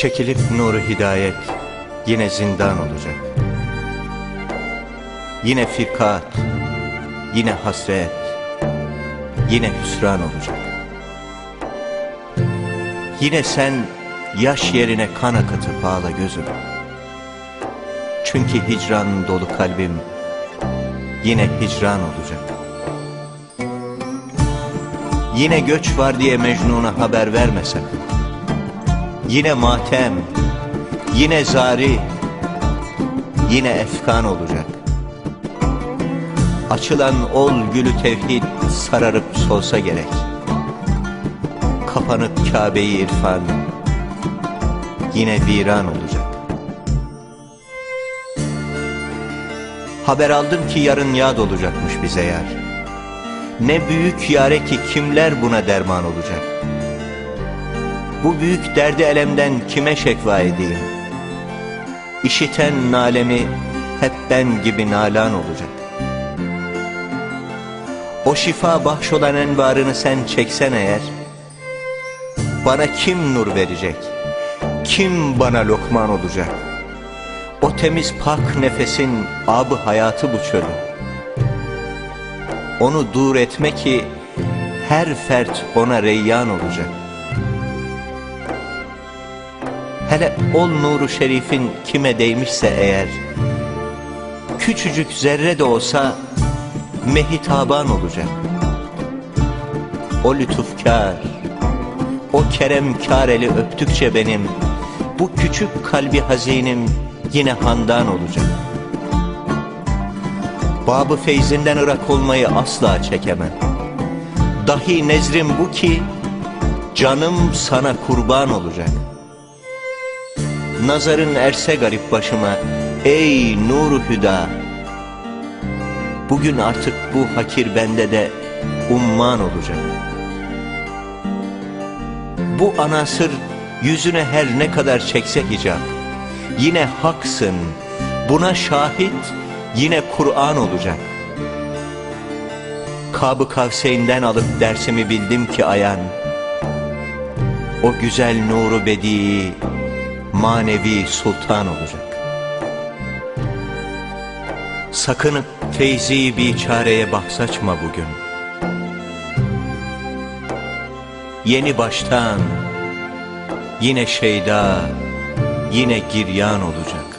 Çekilip nuru hidayet yine zindan olacak. Yine firkat, yine hasret, yine hüsran olacak. Yine sen yaş yerine kan akıtıp ağla gözüm. Çünkü hicran dolu kalbim yine hicran olacak. Yine göç var diye Mecnun'a haber verme sakın. Yine matem, yine zari, yine efkan olacak. Açılan ol gülü tevhid sararıp solsa gerek. Kapanıp Kabe'yi irfan, yine viran olacak. Haber aldım ki yarın yad olacakmış bize yar. Ne büyük yare ki kimler buna derman olacak. Bu büyük derdi elemden kime şekva edeyim? İşiten nalemi hep ben gibi nalan olacak. O şifa bahşolan envarını sen çeksen eğer, bana kim nur verecek? Kim bana lokman olacak? O temiz pak nefesin abı hayatı bu çölü. Onu dur etme ki her fert ona reyyan olacak. Hele ol nuru şerifin kime değmişse eğer, küçücük zerre de olsa mehitaban olacak. O lütufkar, o keremkar eli öptükçe benim, bu küçük kalbi hazinim yine handan olacak. Babı feyzinden ırak olmayı asla çekemem. Dahi nezrim bu ki, canım sana kurban olacak. Nazarın erse garip başıma, ey nuru hüda. Bugün artık bu hakir bende de umman olacak. Bu anasır yüzüne her ne kadar çekse hicap, yine haksın, buna şahit yine Kur'an olacak. Kabı Kavseyn'den alıp dersimi bildim ki ayan, o güzel nuru bedi, manevi sultan olacak. Sakınıp feyzi biçareye bahsaçma bugün. Yeni baştan, yine şeyda, yine giryan olacak.